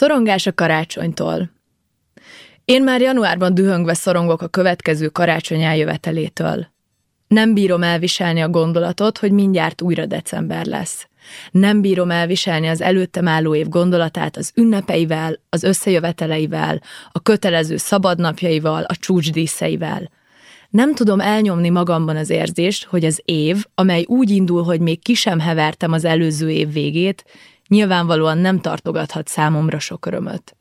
Szorongás a karácsonytól. Én már januárban dühöngve szorongok a következő karácsony eljövetelétől. Nem bírom elviselni a gondolatot, hogy mindjárt újra december lesz. Nem bírom elviselni az előttem álló év gondolatát az ünnepeivel, az összejöveteleivel, a kötelező szabadnapjaival, a csúcsdíszeivel. Nem tudom elnyomni magamban az érzést, hogy az év, amely úgy indul, hogy még ki sem hevertem az előző év végét, nyilvánvalóan nem tartogathat számomra sok örömöt.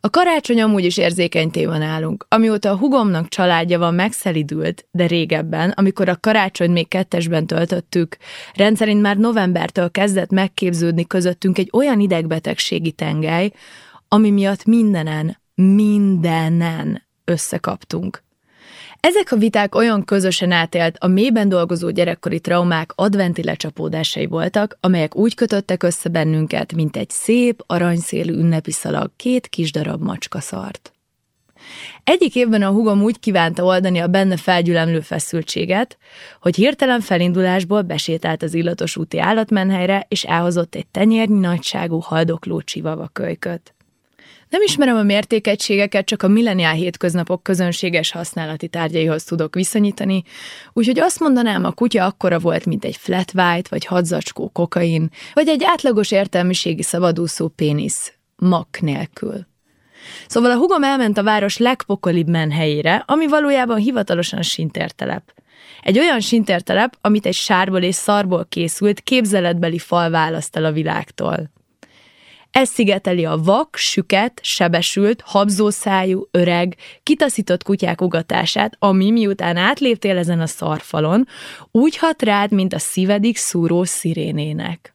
A karácsony amúgy is érzékeny téma nálunk. Amióta a hugomnak családja van, megszelidült, de régebben, amikor a karácsony még kettesben töltöttük, rendszerint már novembertől kezdett megképződni közöttünk egy olyan idegbetegségi tengely, ami miatt mindenen, mindenen összekaptunk. Ezek a viták olyan közösen átélt, a mélyben dolgozó gyerekkori traumák adventi lecsapódásai voltak, amelyek úgy kötöttek össze bennünket, mint egy szép, aranyszélű ünnepi szalag két kis darab macska szart. Egyik évben a hugom úgy kívánta oldani a benne felgyülemlő feszültséget, hogy hirtelen felindulásból besétált az illatos úti állatmenhelyre, és elhozott egy tenyérnyi nagyságú haldokló csivava kölyköt. Nem ismerem a mértékegységeket, csak a milleniál hétköznapok közönséges használati tárgyaihoz tudok viszonyítani, úgyhogy azt mondanám, a kutya akkora volt, mint egy flat white, vagy hadzacskó kokain, vagy egy átlagos értelmiségi szabadúszó pénisz, mak nélkül. Szóval a hugom elment a város legpokolibb menhelyére, ami valójában hivatalosan sintértelep. Egy olyan sintértelep, amit egy sárból és szarból készült képzeletbeli fal választ el a világtól. Ez szigeteli a vak, süket, sebesült, habzószájú, öreg, kitaszított kutyák ugatását, ami miután átléptél ezen a szarfalon, úgy hat rád, mint a szívedik szúró szirénének.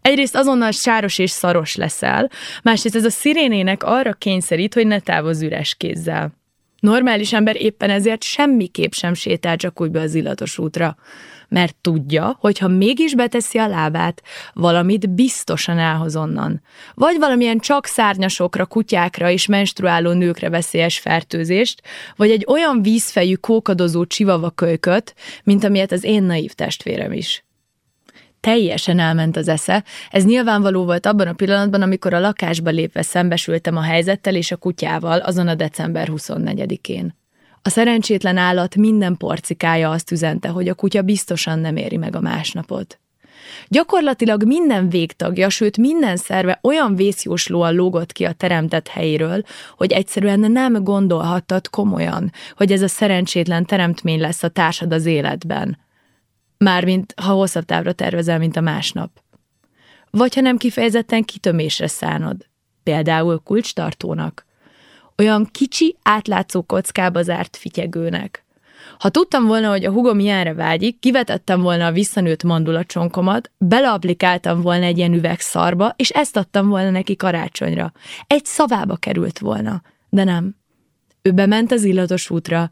Egyrészt azonnal sáros és szaros leszel, másrészt ez a szirénének arra kényszerít, hogy ne távozz üres kézzel. Normális ember éppen ezért semmiképp sem sétál csak úgy be az illatos útra mert tudja, hogy ha mégis beteszi a lábát, valamit biztosan elhoz onnan. Vagy valamilyen csak szárnyasokra, kutyákra és menstruáló nőkre veszélyes fertőzést, vagy egy olyan vízfejű kókadozó csivava kölyköt, mint amilyet az én naív testvérem is teljesen elment az esze. Ez nyilvánvaló volt abban a pillanatban, amikor a lakásba lépve szembesültem a helyzettel és a kutyával azon a december 24-én. A szerencsétlen állat minden porcikája azt üzente, hogy a kutya biztosan nem éri meg a másnapot. Gyakorlatilag minden végtagja, sőt minden szerve olyan vészjóslóan lógott ki a teremtett helyéről, hogy egyszerűen nem gondolhattad komolyan, hogy ez a szerencsétlen teremtmény lesz a társad az életben. Mármint, ha hosszabb távra tervezel, mint a másnap. Vagy ha nem kifejezetten kitömésre szánod, például kulcstartónak olyan kicsi, átlátszó kockába zárt fityegőnek. Ha tudtam volna, hogy a hugom ilyenre vágyik, kivetettem volna a visszanőtt mandulacsonkomat, beleaplikáltam volna egy ilyen üveg szarba, és ezt adtam volna neki karácsonyra. Egy szavába került volna, de nem. Ő bement az illatos útra,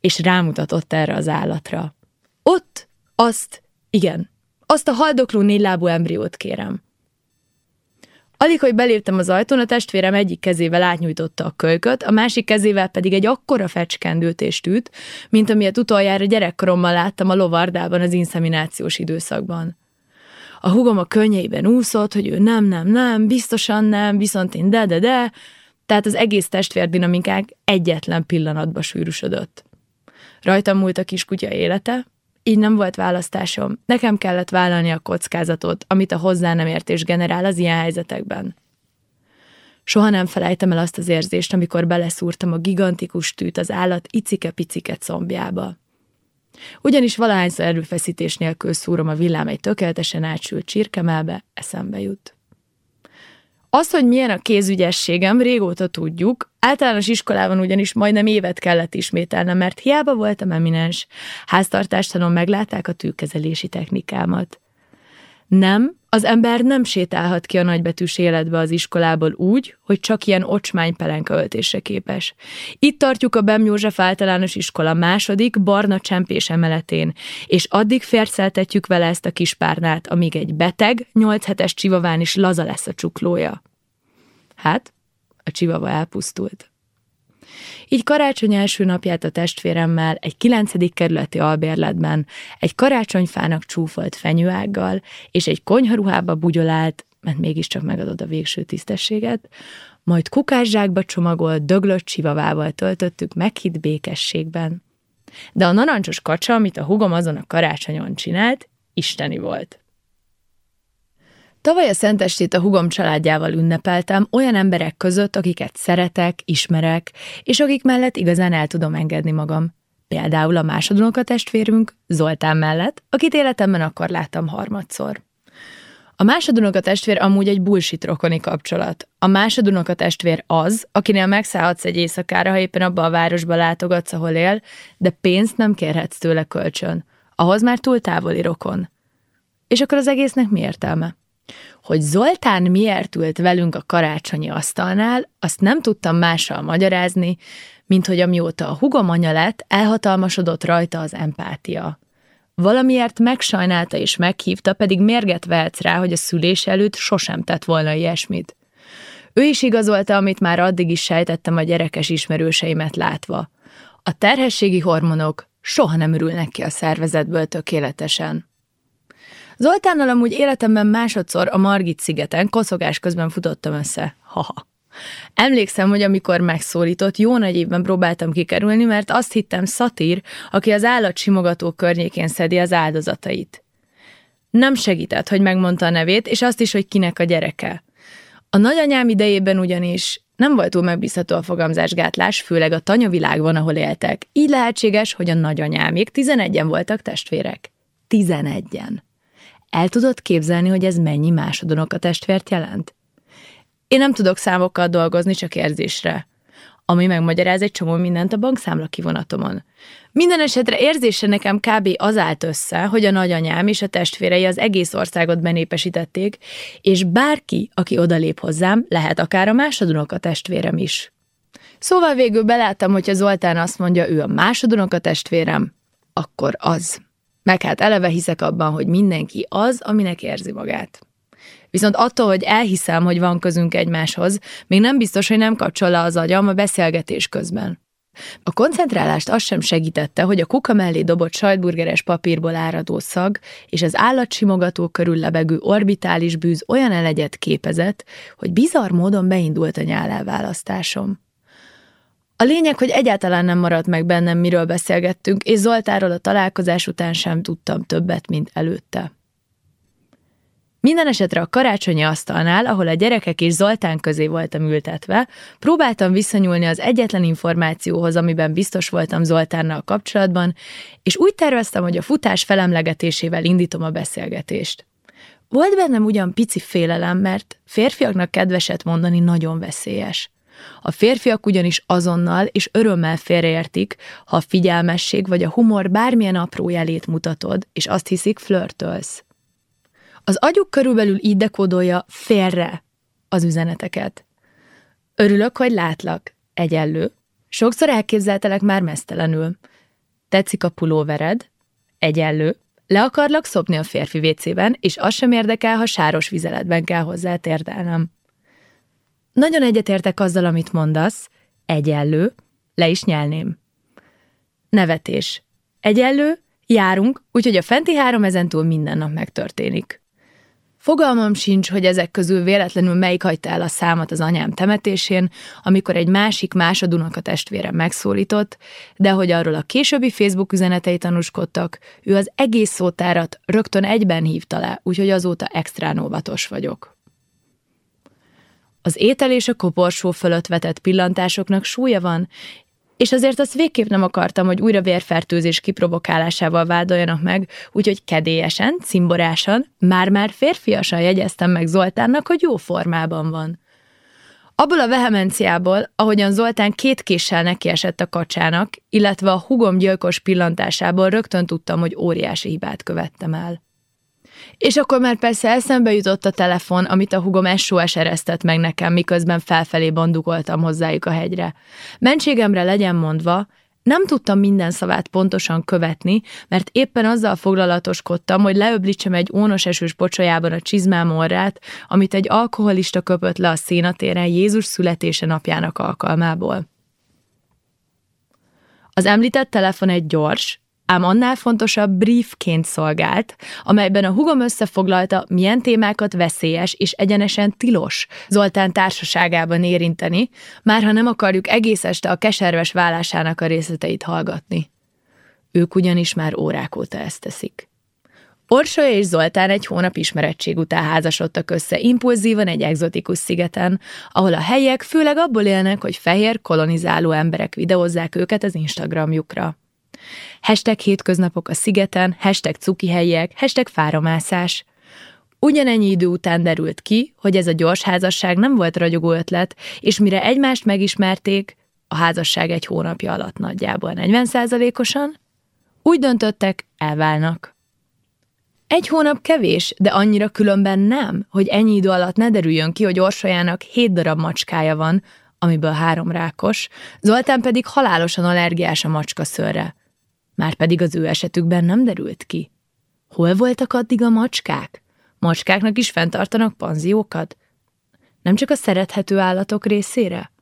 és rámutatott erre az állatra. Ott, azt, igen, azt a haldokló négylábú embriót kérem. Alig, hogy beléptem az ajtón, a testvérem egyik kezével átnyújtotta a kölyköt, a másik kezével pedig egy akkora fecskendőt és tűt, mint amilyet utoljára gyerekkorommal láttam a lovardában az inszeminációs időszakban. A hugom a könnyeiben úszott, hogy ő nem, nem, nem, biztosan nem, viszont én de, de, de, tehát az egész testvérdinamikák egyetlen pillanatba sűrűsödött. Rajtam múlt a kiskutya élete, így nem volt választásom. Nekem kellett vállalni a kockázatot, amit a hozzá nem értés generál az ilyen helyzetekben. Soha nem felejtem el azt az érzést, amikor beleszúrtam a gigantikus tűt az állat icike-picike combjába. Ugyanis valahányszor erőfeszítés nélkül szúrom a villám egy tökéletesen átsült csirkemelbe, eszembe jut. Az, hogy milyen a kézügyességem, régóta tudjuk. Általános iskolában ugyanis majdnem évet kellett ismételnem, mert hiába voltam eminens. Háztartástanon meglátták a tűkezelési technikámat. Nem, az ember nem sétálhat ki a nagybetűs életbe az iskolából úgy, hogy csak ilyen ocsmány pelenka öltésre képes. Itt tartjuk a Bem József általános iskola második, barna csempés emeletén, és addig férceltetjük vele ezt a kis párnát, amíg egy beteg, nyolc hetes csivaván is laza lesz a csuklója. Hát, a csivava elpusztult. Így karácsony első napját a testvéremmel egy kilencedik kerületi albérletben, egy karácsonyfának csúfolt fenyőággal és egy konyharuhába bugyolált, mert mégiscsak megadod a végső tisztességet, majd kukászsákba csomagolt, döglött csivavával töltöttük meghitt békességben. De a narancsos kacsa, amit a hugom azon a karácsonyon csinált, isteni volt. Tavaly a Szentestét a hugom családjával ünnepeltem olyan emberek között, akiket szeretek, ismerek, és akik mellett igazán el tudom engedni magam. Például a másodunok a testvérünk, Zoltán mellett, akit életemben akkor láttam harmadszor. A másodunok a testvér amúgy egy bullshit rokoni kapcsolat. A másodunok a testvér az, akinél megszállhatsz egy éjszakára, ha éppen abba a városba látogatsz, ahol él, de pénzt nem kérhetsz tőle kölcsön. Ahhoz már túl távoli rokon. És akkor az egésznek mi értelme? Hogy Zoltán miért ült velünk a karácsonyi asztalnál, azt nem tudtam mással magyarázni, mint hogy amióta a hugom anya lett, elhatalmasodott rajta az empátia. Valamiért megsajnálta és meghívta, pedig mérget vehetsz rá, hogy a szülés előtt sosem tett volna ilyesmit. Ő is igazolta, amit már addig is sejtettem a gyerekes ismerőseimet látva. A terhességi hormonok soha nem ürülnek ki a szervezetből tökéletesen. Zoltánnal amúgy életemben másodszor a Margit szigeten koszogás közben futottam össze. Haha. Emlékszem, hogy amikor megszólított, jó nagy évben próbáltam kikerülni, mert azt hittem szatír, aki az állatsimogató környékén szedi az áldozatait. Nem segített, hogy megmondta a nevét, és azt is, hogy kinek a gyereke. A nagyanyám idejében ugyanis nem volt túl megbízható a fogamzásgátlás, főleg a tanyavilágban, ahol éltek. Így lehetséges, hogy a nagyanyámék tizenegyen voltak testvérek. Tizenegyen. El tudod képzelni, hogy ez mennyi másodonok a testvért jelent? Én nem tudok számokkal dolgozni, csak érzésre. Ami megmagyaráz egy csomó mindent a bankszámla kivonatomon. Minden esetre érzése nekem kb. az állt össze, hogy a nagyanyám és a testvérei az egész országot benépesítették, és bárki, aki odalép hozzám, lehet akár a másodunok a testvérem is. Szóval végül beláttam, hogyha Zoltán azt mondja, ő a másodunok a testvérem, akkor az. Meg hát eleve hiszek abban, hogy mindenki az, aminek érzi magát. Viszont attól, hogy elhiszem, hogy van közünk egymáshoz, még nem biztos, hogy nem kapcsol le az agyam a beszélgetés közben. A koncentrálást az sem segítette, hogy a kuka mellé dobott sajtburgeres papírból áradó szag és az állatsimogató körül lebegő orbitális bűz olyan elegyet képezett, hogy bizarr módon beindult a nyálelválasztásom. A lényeg, hogy egyáltalán nem maradt meg bennem, miről beszélgettünk, és Zoltáról a találkozás után sem tudtam többet, mint előtte. Minden esetre a karácsonyi asztalnál, ahol a gyerekek és Zoltán közé voltam ültetve, próbáltam visszanyúlni az egyetlen információhoz, amiben biztos voltam Zoltánnal kapcsolatban, és úgy terveztem, hogy a futás felemlegetésével indítom a beszélgetést. Volt bennem ugyan pici félelem, mert férfiaknak kedveset mondani nagyon veszélyes. A férfiak ugyanis azonnal és örömmel félreértik, ha a figyelmesség vagy a humor bármilyen apró jelét mutatod, és azt hiszik, flörtölsz. Az agyuk körülbelül így dekódolja félre az üzeneteket. Örülök, hogy látlak. Egyenlő. Sokszor elképzeltelek már mesztelenül. Tetszik a pulóvered? Egyenlő. Le akarlak szopni a férfi vécében, és az sem érdekel, ha sáros vizeletben kell hozzá térdelnem. Nagyon egyetértek azzal, amit mondasz. Egyenlő. Le is nyelném. Nevetés. Egyenlő, járunk, úgyhogy a fenti három ezentúl minden nap megtörténik. Fogalmam sincs, hogy ezek közül véletlenül melyik hagyta el a számat az anyám temetésén, amikor egy másik másodunak a testvére megszólított, de hogy arról a későbbi Facebook üzenetei tanúskodtak, ő az egész szótárat rögtön egyben hívta le, úgyhogy azóta extrán óvatos vagyok. Az étel és a koporsó fölött vetett pillantásoknak súlya van, és azért azt végképp nem akartam, hogy újra vérfertőzés kiprovokálásával vádoljanak meg, úgyhogy kedélyesen, cimborásan, már-már férfiasan jegyeztem meg Zoltánnak, hogy jó formában van. Abból a vehemenciából, ahogyan Zoltán két késsel nekiesett a kacsának, illetve a hugom gyilkos pillantásából rögtön tudtam, hogy óriási hibát követtem el. És akkor már persze eszembe jutott a telefon, amit a hugom SOS eresztett meg nekem, miközben felfelé bandugoltam hozzájuk a hegyre. Mentségemre legyen mondva, nem tudtam minden szavát pontosan követni, mert éppen azzal foglalatoskodtam, hogy leöblítsem egy ónos esős pocsolyában a csizmám orrát, amit egy alkoholista köpött le a szénatéren Jézus születése napjának alkalmából. Az említett telefon egy gyors, ám annál fontosabb briefként szolgált, amelyben a hugom összefoglalta, milyen témákat veszélyes és egyenesen tilos Zoltán társaságában érinteni, már ha nem akarjuk egész este a keserves vállásának a részleteit hallgatni. Ők ugyanis már órák óta ezt teszik. Orsolya és Zoltán egy hónap ismerettség után házasodtak össze impulzívan egy egzotikus szigeten, ahol a helyek főleg abból élnek, hogy fehér kolonizáló emberek videózzák őket az Instagramjukra. Hashtag hétköznapok a szigeten, hashtag cukihelyek, hashtag fáramászás. Ugyanennyi idő után derült ki, hogy ez a gyors házasság nem volt ragyogó ötlet, és mire egymást megismerték, a házasság egy hónapja alatt nagyjából 40%-osan, úgy döntöttek, elválnak. Egy hónap kevés, de annyira különben nem, hogy ennyi idő alatt ne derüljön ki, hogy Orsolyának hét darab macskája van, amiből három rákos, Zoltán pedig halálosan allergiás a macska szörre. Márpedig az ő esetükben nem derült ki. Hol voltak addig a macskák? Macskáknak is fenntartanak panziókat? Nem csak a szerethető állatok részére?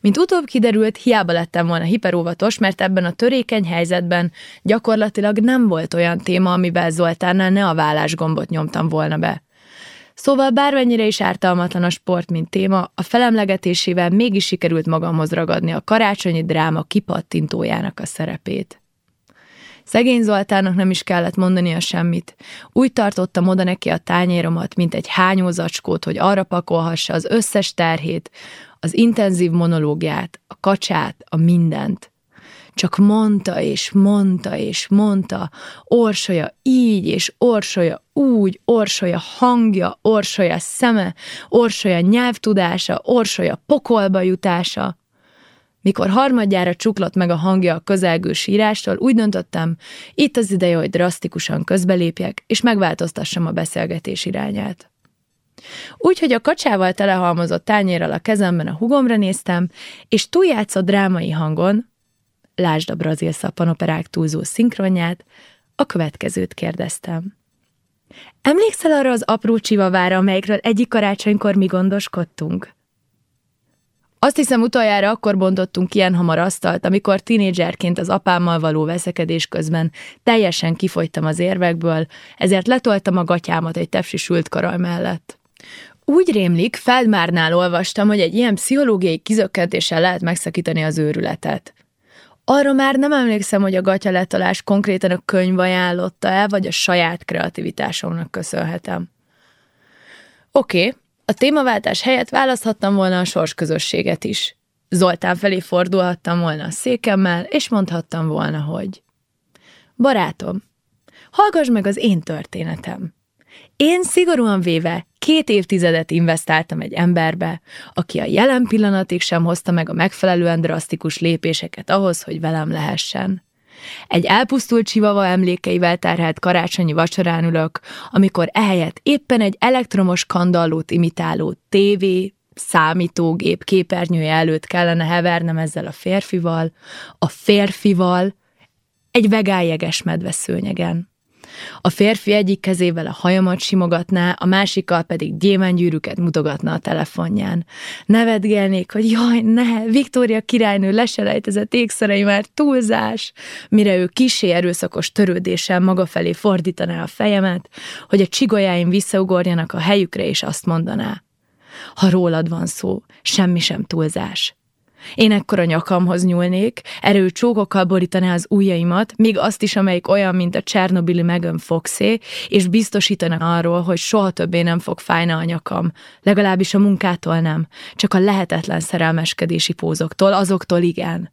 Mint utóbb kiderült, hiába lettem volna hiperóvatos, mert ebben a törékeny helyzetben gyakorlatilag nem volt olyan téma, amivel Zoltánnal ne a vállásgombot nyomtam volna be. Szóval bármennyire is ártalmatlan a sport, mint téma, a felemlegetésével mégis sikerült magamhoz ragadni a karácsonyi dráma kipattintójának a szerepét. Szegény Zoltának nem is kellett mondania semmit. Úgy tartotta oda neki a tányéromat, mint egy hányózacskót, hogy arra pakolhassa az összes terhét, az intenzív monológiát, a kacsát, a mindent. Csak mondta és mondta és mondta, orsolya így és orsolya úgy, orsolya hangja, orsolya szeme, orsolya nyelvtudása, orsolya pokolba jutása. Mikor harmadjára csuklott meg a hangja a közelgő sírástól, úgy döntöttem, itt az ideje, hogy drasztikusan közbelépjek, és megváltoztassam a beszélgetés irányát. Úgyhogy a kacsával telehalmozott tányérral a kezemben a hugomra néztem, és túljátszott drámai hangon, lásd a brazil szappanoperák túlzó szinkronját, a következőt kérdeztem. Emlékszel arra az apró csivavára, amelyikről egyik karácsonykor mi gondoskodtunk? Azt hiszem utoljára akkor bontottunk ilyen hamar asztalt, amikor tinédzserként az apámmal való veszekedés közben teljesen kifogytam az érvekből, ezért letoltam a gatyámat egy tepsi sült karaj mellett. Úgy rémlik, Feldmárnál olvastam, hogy egy ilyen pszichológiai kizökkentéssel lehet megszakítani az őrületet. Arra már nem emlékszem, hogy a gatyaletolás konkrétan a könyv ajánlotta el, vagy a saját kreativitásomnak köszönhetem. Oké, okay, a témaváltás helyett választhattam volna a sorsközösséget is. Zoltán felé fordulhattam volna a székemmel, és mondhattam volna, hogy Barátom, hallgass meg az én történetem. Én szigorúan véve két évtizedet investáltam egy emberbe, aki a jelen pillanatig sem hozta meg a megfelelően drasztikus lépéseket ahhoz, hogy velem lehessen. Egy elpusztult csivava emlékeivel terhelt karácsonyi vacsorán ülök, amikor ehelyett éppen egy elektromos kandallót imitáló tévé, számítógép képernyője előtt kellene hevernem ezzel a férfival, a férfival, egy vegájeges medveszőnyegen. A férfi egyik kezével a hajamat simogatná, a másikkal pedig gyémánygyűrűket mutogatna a telefonján. Nevetgelnék, hogy jaj, ne, Viktória királynő leselejtezett ékszerei már túlzás, mire ő kisé erőszakos törődéssel maga felé fordítaná a fejemet, hogy a csigolyáim visszaugorjanak a helyükre, és azt mondaná. Ha rólad van szó, semmi sem túlzás. Én ekkor a nyakamhoz nyúlnék, erő csókokkal borítaná az ujjaimat, még azt is, amelyik olyan, mint a Csernobili Megan Foxé, és biztosítana arról, hogy soha többé nem fog fájni a nyakam. Legalábbis a munkától nem, csak a lehetetlen szerelmeskedési pózoktól, azoktól igen.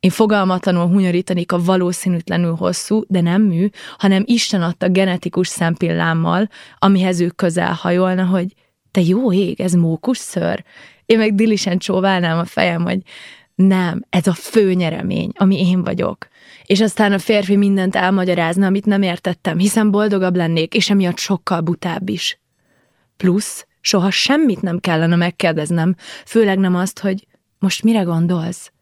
Én fogalmatlanul hunyorítanék a valószínűtlenül hosszú, de nem mű, hanem Isten adta genetikus szempillámmal, amihez ő közel hajolna, hogy te jó ég, ez mókus ször, én meg dilisen csóválnám a fejem, hogy nem, ez a fő nyeremény, ami én vagyok. És aztán a férfi mindent elmagyarázna, amit nem értettem, hiszen boldogabb lennék, és emiatt sokkal butább is. Plusz, soha semmit nem kellene megkérdeznem, főleg nem azt, hogy most mire gondolsz?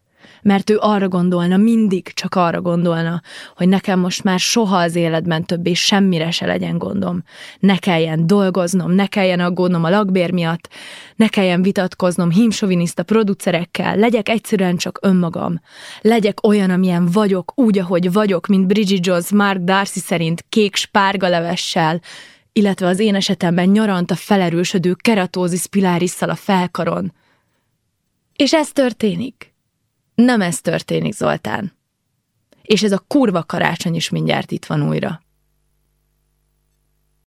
Mert ő arra gondolna, mindig csak arra gondolna, hogy nekem most már soha az életben többé semmire se legyen gondom. Ne kelljen dolgoznom, ne kelljen aggódnom a lakbér miatt, ne kelljen vitatkoznom hímsoviniszta producerekkel, legyek egyszerűen csak önmagam. Legyek olyan, amilyen vagyok, úgy, ahogy vagyok, mint Bridget Jones Mark Darcy szerint kék spárgalevessel, illetve az én esetemben nyarant a felerősödő keratózis pilárissal a felkaron. És ez történik. Nem ez történik, Zoltán. És ez a kurva karácsony is mindjárt itt van újra.